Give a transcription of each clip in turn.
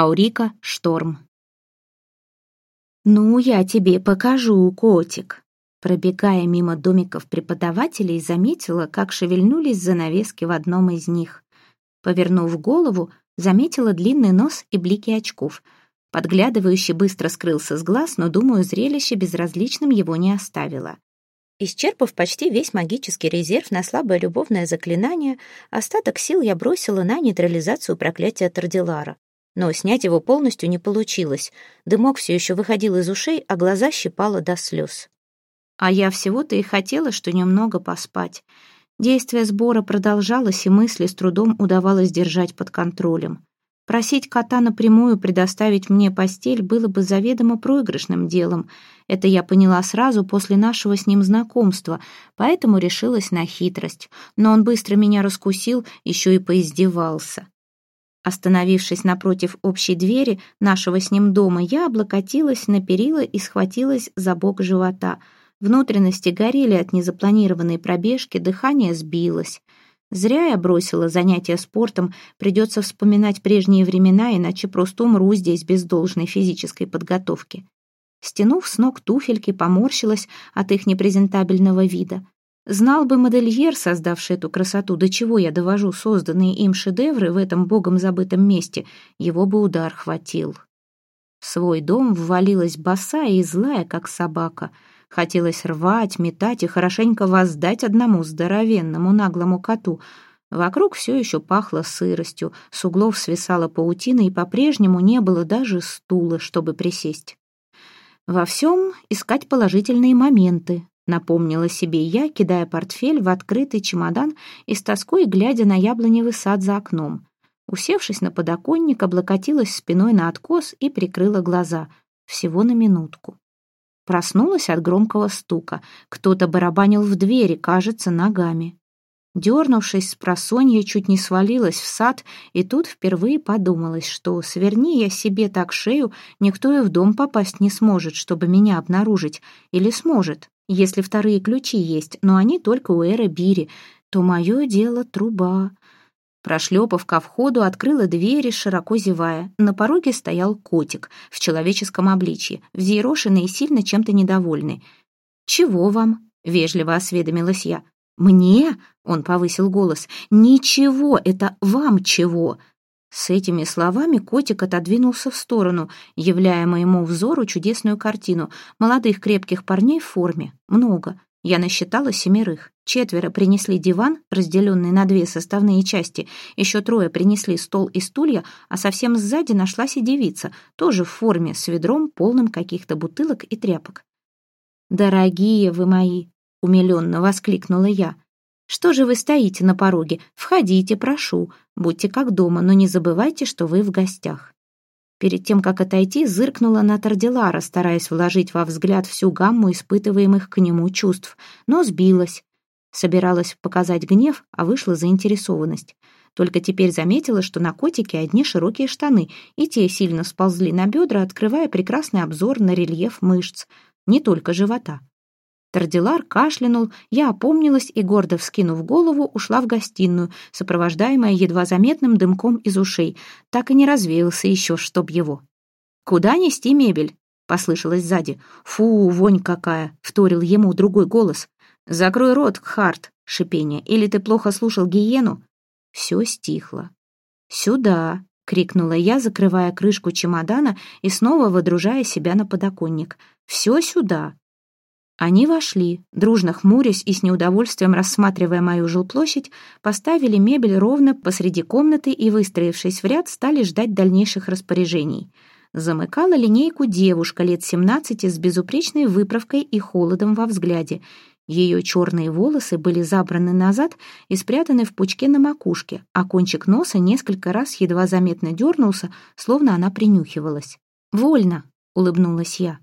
Аурика Шторм. «Ну, я тебе покажу, котик!» Пробегая мимо домиков преподавателей, заметила, как шевельнулись занавески в одном из них. Повернув голову, заметила длинный нос и блики очков. Подглядывающий быстро скрылся с глаз, но, думаю, зрелище безразличным его не оставило. Исчерпав почти весь магический резерв на слабое любовное заклинание, остаток сил я бросила на нейтрализацию проклятия Тардилара. Но снять его полностью не получилось. Дымок все еще выходил из ушей, а глаза щипало до слез. А я всего-то и хотела, что немного поспать. Действие сбора продолжалось, и мысли с трудом удавалось держать под контролем. Просить кота напрямую предоставить мне постель было бы заведомо проигрышным делом. Это я поняла сразу после нашего с ним знакомства, поэтому решилась на хитрость. Но он быстро меня раскусил, еще и поиздевался. Остановившись напротив общей двери нашего с ним дома, я облокотилась на перила и схватилась за бок живота. Внутренности горели от незапланированной пробежки, дыхание сбилось. Зря я бросила занятия спортом, придется вспоминать прежние времена, иначе просто умру здесь без должной физической подготовки. Стянув с ног туфельки, поморщилась от их непрезентабельного вида. Знал бы модельер, создавший эту красоту, до чего я довожу созданные им шедевры в этом богом забытом месте, его бы удар хватил. В свой дом ввалилась босая и злая, как собака — Хотелось рвать, метать и хорошенько воздать одному здоровенному наглому коту. Вокруг все еще пахло сыростью, с углов свисала паутина, и по-прежнему не было даже стула, чтобы присесть. Во всем искать положительные моменты, напомнила себе я, кидая портфель в открытый чемодан и с тоской глядя на яблоневый сад за окном. Усевшись на подоконник, облокотилась спиной на откос и прикрыла глаза. Всего на минутку. Проснулась от громкого стука. Кто-то барабанил в двери, кажется, ногами. Дернувшись с просонья, чуть не свалилась в сад, и тут впервые подумалось, что сверни я себе так шею, никто и в дом попасть не сможет, чтобы меня обнаружить. Или сможет, если вторые ключи есть, но они только у Эры Бири. То мое дело труба. Прошлепав ко входу, открыла двери, широко зевая. На пороге стоял котик в человеческом обличье, взъерошенный и сильно чем-то недовольный. «Чего вам?» — вежливо осведомилась я. «Мне?» — он повысил голос. «Ничего, это вам чего?» С этими словами котик отодвинулся в сторону, являя моему взору чудесную картину. Молодых крепких парней в форме. Много. Я насчитала семерых. Четверо принесли диван, разделенный на две составные части, еще трое принесли стол и стулья, а совсем сзади нашлась и девица, тоже в форме, с ведром, полным каких-то бутылок и тряпок. «Дорогие вы мои!» — умиленно воскликнула я. «Что же вы стоите на пороге? Входите, прошу. Будьте как дома, но не забывайте, что вы в гостях». Перед тем, как отойти, зыркнула на Тардилара, стараясь вложить во взгляд всю гамму испытываемых к нему чувств, но сбилась. Собиралась показать гнев, а вышла заинтересованность. Только теперь заметила, что на котике одни широкие штаны, и те сильно сползли на бедра, открывая прекрасный обзор на рельеф мышц, не только живота. Тардилар кашлянул, я опомнилась и, гордо вскинув голову, ушла в гостиную, сопровождаемая едва заметным дымком из ушей. Так и не развеялся еще, чтоб его. «Куда нести мебель?» — послышалось сзади. «Фу, вонь какая!» — вторил ему другой голос. «Закрой рот, Харт!» — шипение. «Или ты плохо слушал гиену?» Все стихло. «Сюда!» — крикнула я, закрывая крышку чемодана и снова водружая себя на подоконник. «Все сюда!» Они вошли, дружно хмурясь и с неудовольствием рассматривая мою жилплощадь, поставили мебель ровно посреди комнаты и, выстроившись в ряд, стали ждать дальнейших распоряжений. Замыкала линейку девушка лет семнадцати с безупречной выправкой и холодом во взгляде. Ее черные волосы были забраны назад и спрятаны в пучке на макушке, а кончик носа несколько раз едва заметно дернулся, словно она принюхивалась. «Вольно», — улыбнулась я.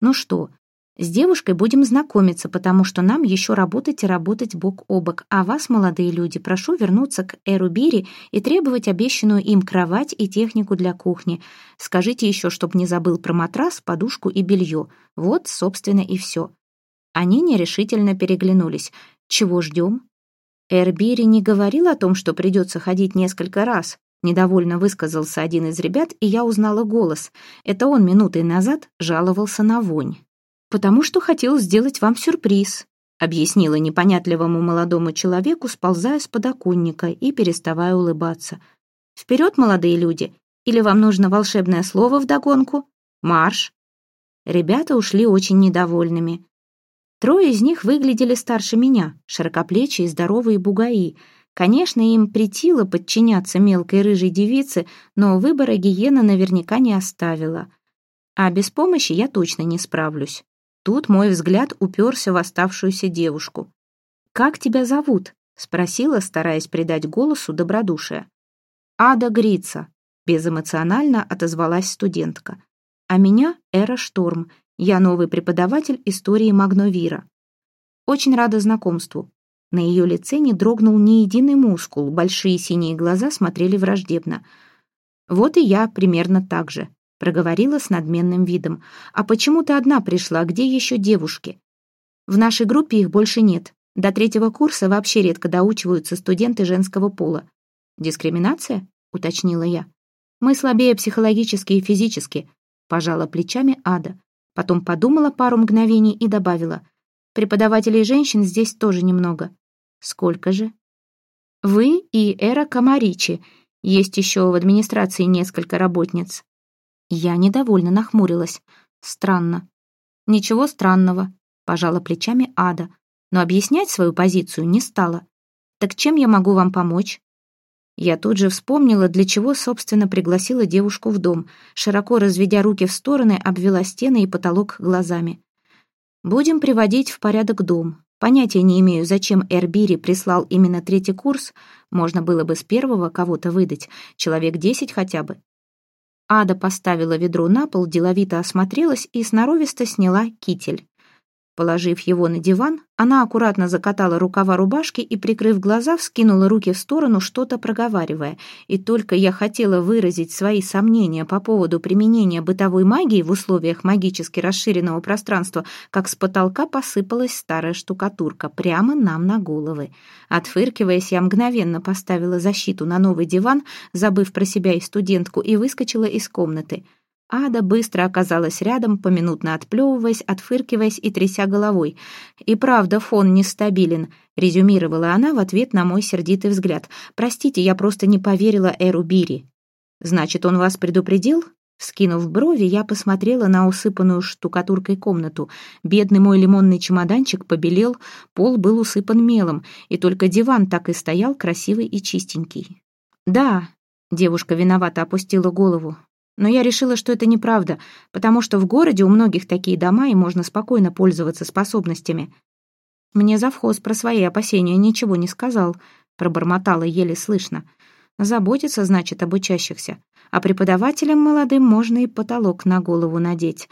«Ну что, с девушкой будем знакомиться, потому что нам еще работать и работать бок о бок. А вас, молодые люди, прошу вернуться к Эрубире и требовать обещанную им кровать и технику для кухни. Скажите еще, чтоб не забыл про матрас, подушку и белье. Вот, собственно, и все». Они нерешительно переглянулись. «Чего ждем?» Эрбири не говорил о том, что придется ходить несколько раз. Недовольно высказался один из ребят, и я узнала голос. Это он минутой назад жаловался на вонь. «Потому что хотел сделать вам сюрприз», объяснила непонятливому молодому человеку, сползая с подоконника и переставая улыбаться. «Вперед, молодые люди! Или вам нужно волшебное слово вдогонку? Марш!» Ребята ушли очень недовольными. Трое из них выглядели старше меня, широкоплечие здоровые бугаи — Конечно, им притило подчиняться мелкой рыжей девице, но выбора гиена наверняка не оставила. А без помощи я точно не справлюсь. Тут мой взгляд уперся в оставшуюся девушку. «Как тебя зовут?» — спросила, стараясь придать голосу добродушие. «Ада Грица», — безэмоционально отозвалась студентка. «А меня Эра Шторм. Я новый преподаватель истории Магновира. Очень рада знакомству. На ее лице не дрогнул ни единый мускул, большие синие глаза смотрели враждебно. «Вот и я примерно так же», — проговорила с надменным видом. «А почему ты одна пришла? Где еще девушки?» «В нашей группе их больше нет. До третьего курса вообще редко доучиваются студенты женского пола». «Дискриминация?» — уточнила я. «Мы слабее психологически и физически», — пожала плечами Ада. Потом подумала пару мгновений и добавила. «Преподавателей женщин здесь тоже немного. Сколько же? Вы и Эра Камаричи. Есть еще в администрации несколько работниц. Я недовольно нахмурилась. Странно. Ничего странного, пожала плечами Ада, но объяснять свою позицию не стала. Так чем я могу вам помочь? Я тут же вспомнила, для чего, собственно, пригласила девушку в дом. Широко разведя руки в стороны, обвела стены и потолок глазами. «Будем приводить в порядок дом. Понятия не имею, зачем Эрбири прислал именно третий курс. Можно было бы с первого кого-то выдать, человек десять хотя бы. Ада поставила ведро на пол, деловито осмотрелась и сноровисто сняла китель. Положив его на диван, она аккуратно закатала рукава рубашки и, прикрыв глаза, вскинула руки в сторону, что-то проговаривая. И только я хотела выразить свои сомнения по поводу применения бытовой магии в условиях магически расширенного пространства, как с потолка посыпалась старая штукатурка прямо нам на головы. Отфыркиваясь, я мгновенно поставила защиту на новый диван, забыв про себя и студентку, и выскочила из комнаты — Ада быстро оказалась рядом, поминутно отплевываясь, отфыркиваясь и тряся головой. «И правда, фон нестабилен», — резюмировала она в ответ на мой сердитый взгляд. «Простите, я просто не поверила Эру Бири». «Значит, он вас предупредил?» Скинув брови, я посмотрела на усыпанную штукатуркой комнату. Бедный мой лимонный чемоданчик побелел, пол был усыпан мелом, и только диван так и стоял красивый и чистенький. «Да», — девушка виновато опустила голову, но я решила, что это неправда, потому что в городе у многих такие дома, и можно спокойно пользоваться способностями. Мне завхоз про свои опасения ничего не сказал, пробормотала еле слышно. Заботиться, значит, об учащихся. А преподавателям молодым можно и потолок на голову надеть.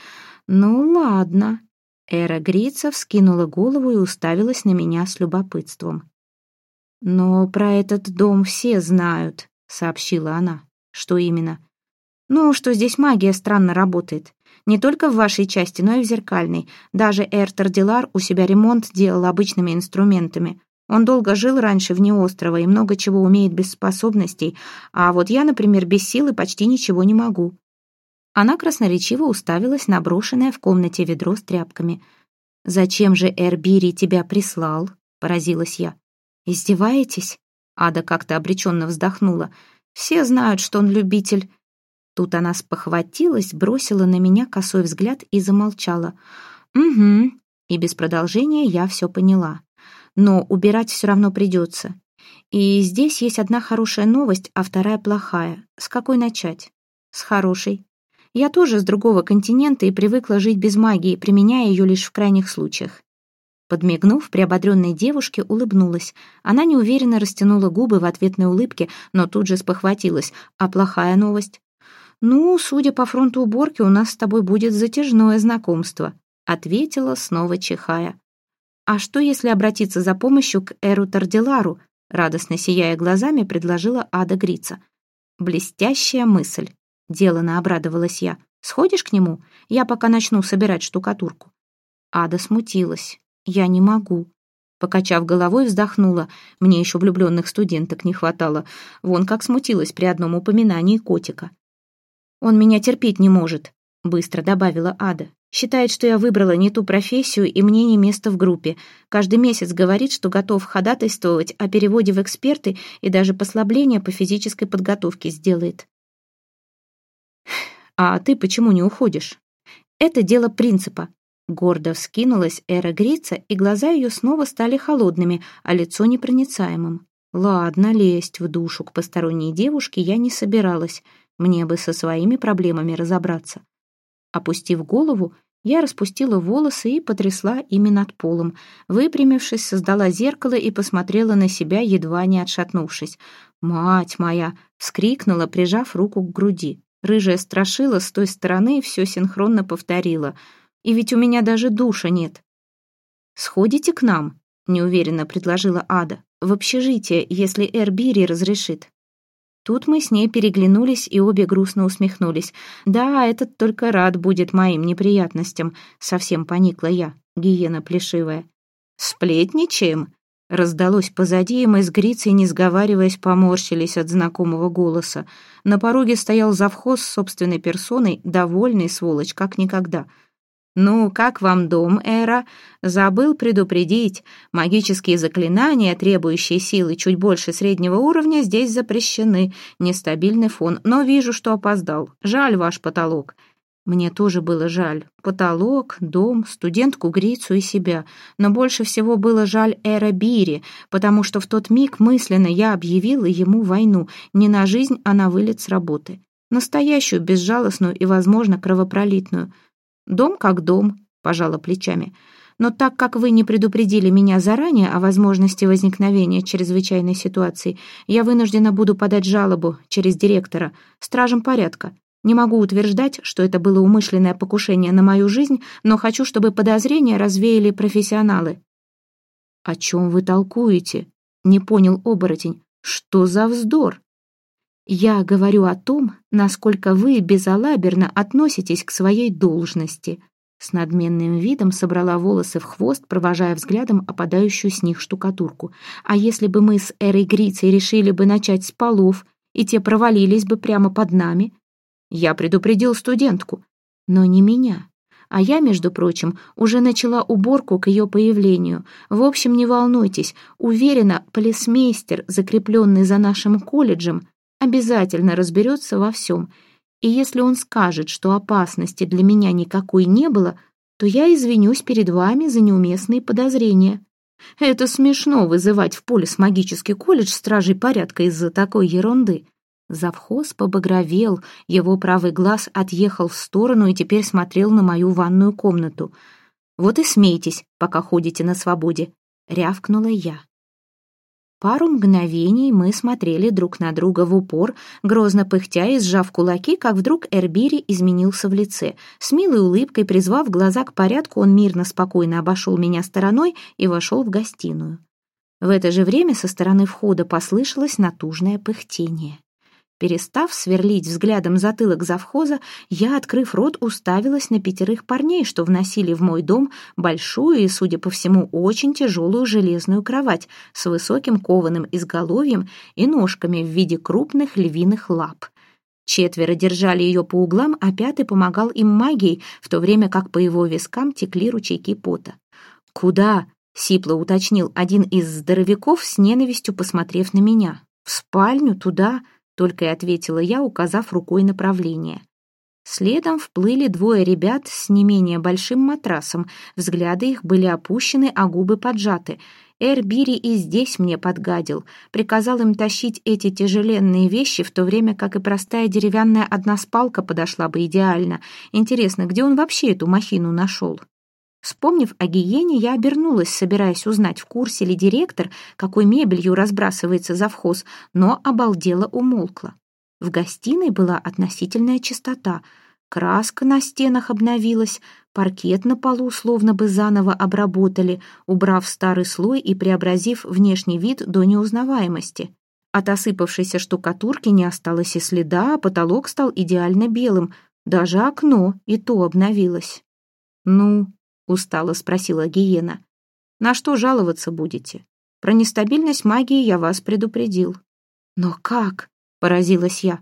Ну, ладно. Эра Грица вскинула голову и уставилась на меня с любопытством. «Но про этот дом все знают», — сообщила она. «Что именно?» Ну, что здесь магия странно работает. Не только в вашей части, но и в зеркальной. Даже Эртер Дилар у себя ремонт делал обычными инструментами. Он долго жил раньше вне острова и много чего умеет без способностей, а вот я, например, без силы почти ничего не могу». Она красноречиво уставилась на брошенное в комнате ведро с тряпками. «Зачем же Эрбири тебя прислал?» — поразилась я. «Издеваетесь?» Ада как-то обреченно вздохнула. «Все знают, что он любитель Тут она спохватилась, бросила на меня косой взгляд и замолчала. «Угу». И без продолжения я все поняла. Но убирать все равно придется. И здесь есть одна хорошая новость, а вторая плохая. С какой начать? С хорошей. Я тоже с другого континента и привыкла жить без магии, применяя ее лишь в крайних случаях. Подмигнув, приободренной девушке улыбнулась. Она неуверенно растянула губы в ответной улыбке, но тут же спохватилась. А плохая новость? «Ну, судя по фронту уборки, у нас с тобой будет затяжное знакомство», ответила, снова чихая. «А что, если обратиться за помощью к Эру Тардилару?» радостно сияя глазами, предложила Ада Грица. «Блестящая мысль», — делано обрадовалась я. «Сходишь к нему? Я пока начну собирать штукатурку». Ада смутилась. «Я не могу». Покачав головой, вздохнула. Мне еще влюбленных студенток не хватало. Вон как смутилась при одном упоминании котика. «Он меня терпеть не может», — быстро добавила Ада. «Считает, что я выбрала не ту профессию, и мне не место в группе. Каждый месяц говорит, что готов ходатайствовать о переводе в эксперты и даже послабление по физической подготовке сделает». «А ты почему не уходишь?» «Это дело принципа», Гордо вскинулась Эра Грица, и глаза ее снова стали холодными, а лицо непроницаемым. Ладно, лезть в душу к посторонней девушке я не собиралась. Мне бы со своими проблемами разобраться. Опустив голову, я распустила волосы и потрясла ими над полом. Выпрямившись, создала зеркало и посмотрела на себя, едва не отшатнувшись. «Мать моя!» — вскрикнула, прижав руку к груди. Рыжая страшила с той стороны и все синхронно повторила — и ведь у меня даже душа нет. «Сходите к нам», — неуверенно предложила Ада, «в общежитие, если Эрбири разрешит». Тут мы с ней переглянулись и обе грустно усмехнулись. «Да, этот только рад будет моим неприятностям», — совсем поникла я, гиена плешивая. «Сплетничаем?» — раздалось позади, и мы с Грицей, не сговариваясь, поморщились от знакомого голоса. На пороге стоял завхоз с собственной персоной, довольный сволочь, как никогда — «Ну, как вам дом, Эра? Забыл предупредить. Магические заклинания, требующие силы чуть больше среднего уровня, здесь запрещены. Нестабильный фон, но вижу, что опоздал. Жаль ваш потолок». Мне тоже было жаль. Потолок, дом, студентку Грицу и себя. Но больше всего было жаль Эра Бири, потому что в тот миг мысленно я объявила ему войну. Не на жизнь, а на вылет с работы. Настоящую, безжалостную и, возможно, кровопролитную. «Дом как дом», — пожала плечами. «Но так как вы не предупредили меня заранее о возможности возникновения чрезвычайной ситуации, я вынуждена буду подать жалобу через директора, стражем порядка. Не могу утверждать, что это было умышленное покушение на мою жизнь, но хочу, чтобы подозрения развеяли профессионалы». «О чем вы толкуете?» — не понял оборотень. «Что за вздор?» Я говорю о том, насколько вы безалаберно относитесь к своей должности. С надменным видом собрала волосы в хвост, провожая взглядом опадающую с них штукатурку. А если бы мы с Эрой Грицей решили бы начать с полов, и те провалились бы прямо под нами? Я предупредил студентку, но не меня. А я, между прочим, уже начала уборку к ее появлению. В общем, не волнуйтесь, уверена, полисмейстер, закрепленный за нашим колледжем, обязательно разберется во всем. И если он скажет, что опасности для меня никакой не было, то я извинюсь перед вами за неуместные подозрения. Это смешно вызывать в полис магический колледж стражей порядка из-за такой ерунды. Завхоз побагровел, его правый глаз отъехал в сторону и теперь смотрел на мою ванную комнату. «Вот и смейтесь, пока ходите на свободе», — рявкнула я. Пару мгновений мы смотрели друг на друга в упор, грозно пыхтя и сжав кулаки, как вдруг Эрбири изменился в лице. С милой улыбкой, призвав глаза к порядку, он мирно, спокойно обошел меня стороной и вошел в гостиную. В это же время со стороны входа послышалось натужное пыхтение. Перестав сверлить взглядом затылок завхоза, я, открыв рот, уставилась на пятерых парней, что вносили в мой дом большую и, судя по всему, очень тяжелую железную кровать с высоким кованым изголовьем и ножками в виде крупных львиных лап. Четверо держали ее по углам, а пятый помогал им магией, в то время как по его вискам текли ручейки пота. «Куда?» — сипло уточнил один из здоровяков с ненавистью, посмотрев на меня. «В спальню, туда?» Только и ответила я, указав рукой направление. Следом вплыли двое ребят с не менее большим матрасом. Взгляды их были опущены, а губы поджаты. Эрбири и здесь мне подгадил. Приказал им тащить эти тяжеленные вещи, в то время как и простая деревянная односпалка подошла бы идеально. Интересно, где он вообще эту махину нашел? Вспомнив о гиене, я обернулась, собираясь узнать, в курсе ли директор, какой мебелью разбрасывается завхоз, но обалдела умолкла. В гостиной была относительная чистота. Краска на стенах обновилась, паркет на полу словно бы заново обработали, убрав старый слой и преобразив внешний вид до неузнаваемости. От осыпавшейся штукатурки не осталось и следа, а потолок стал идеально белым. Даже окно и то обновилось. «Ну, — устало спросила Гиена. На что жаловаться будете? Про нестабильность магии я вас предупредил». «Но как?» — поразилась я.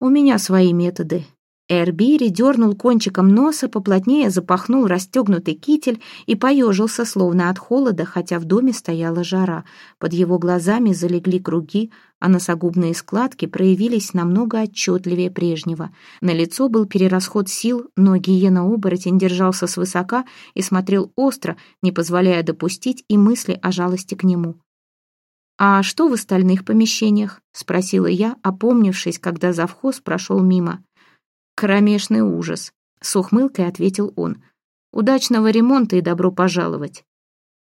«У меня свои методы. Эрбири дернул кончиком носа, поплотнее запахнул расстегнутый китель и поежился, словно от холода, хотя в доме стояла жара. Под его глазами залегли круги, а носогубные складки проявились намного отчетливее прежнего. На лицо был перерасход сил, но гиена-оборотень держался свысока и смотрел остро, не позволяя допустить и мысли о жалости к нему. «А что в остальных помещениях?» — спросила я, опомнившись, когда завхоз прошел мимо. «Кромешный ужас», — с ухмылкой ответил он. «Удачного ремонта и добро пожаловать».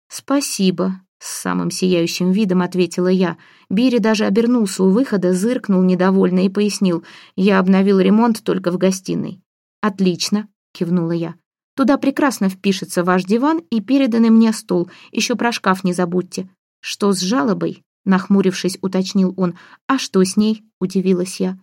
«Спасибо», — с самым сияющим видом ответила я. Бири даже обернулся у выхода, зыркнул недовольно и пояснил. «Я обновил ремонт только в гостиной». «Отлично», — кивнула я. «Туда прекрасно впишется ваш диван и переданный мне стол. Еще про шкаф не забудьте». «Что с жалобой?» — нахмурившись, уточнил он. «А что с ней?» — удивилась я.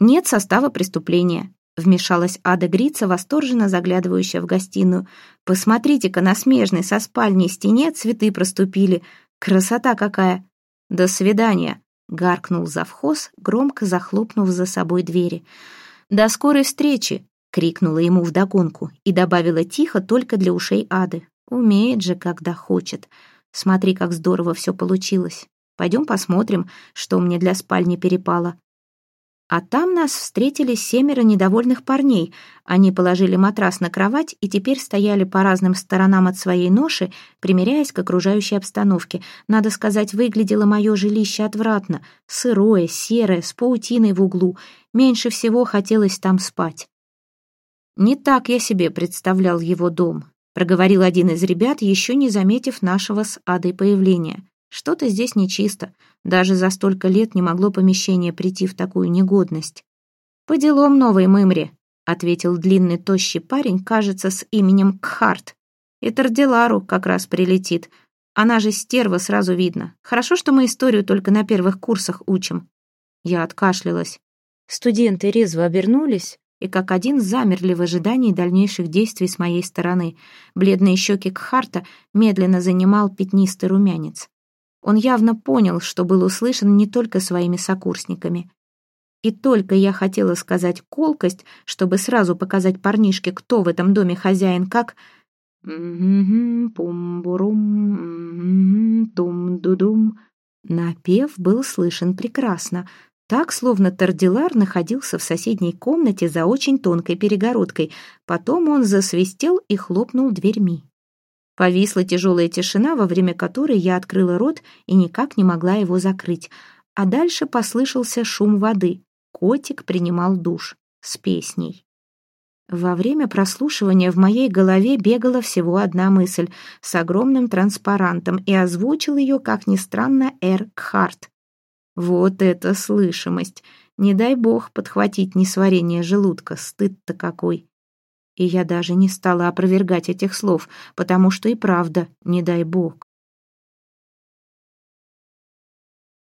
«Нет состава преступления. Вмешалась Ада Грица, восторженно заглядывающая в гостиную. «Посмотрите-ка на смежной со спальней стене цветы проступили. Красота какая!» «До свидания!» — гаркнул завхоз, громко захлопнув за собой двери. «До скорой встречи!» — крикнула ему вдогонку и добавила тихо только для ушей Ады. «Умеет же, когда хочет. Смотри, как здорово все получилось. Пойдем посмотрим, что мне для спальни перепало. А там нас встретили семеро недовольных парней. Они положили матрас на кровать и теперь стояли по разным сторонам от своей ноши, примеряясь к окружающей обстановке. Надо сказать, выглядело мое жилище отвратно. Сырое, серое, с паутиной в углу. Меньше всего хотелось там спать. «Не так я себе представлял его дом», — проговорил один из ребят, еще не заметив нашего с Адой появления. «Что-то здесь нечисто. Даже за столько лет не могло помещение прийти в такую негодность. «По делам новой мымре», — ответил длинный тощий парень, кажется, с именем Кхарт. «И Тарделару как раз прилетит. Она же стерва, сразу видно. Хорошо, что мы историю только на первых курсах учим». Я откашлялась. Студенты резво обернулись и как один замерли в ожидании дальнейших действий с моей стороны. Бледные щеки Кхарта медленно занимал пятнистый румянец. Он явно понял, что был услышан не только своими сокурсниками. И только я хотела сказать колкость, чтобы сразу показать парнишке, кто в этом доме хозяин, как... Пум-бурум, тум-дудум. Напев был слышен прекрасно, так, словно Тардилар находился в соседней комнате за очень тонкой перегородкой. Потом он засвистел и хлопнул дверьми. Повисла тяжелая тишина, во время которой я открыла рот и никак не могла его закрыть. А дальше послышался шум воды. Котик принимал душ с песней. Во время прослушивания в моей голове бегала всего одна мысль с огромным транспарантом и озвучил ее, как ни странно, Эр Кхарт. Вот это слышимость! Не дай бог подхватить несварение желудка, стыд-то какой! И я даже не стала опровергать этих слов, потому что и правда, не дай бог.